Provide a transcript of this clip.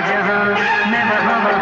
जहाँ मैं वहाँ वहाँ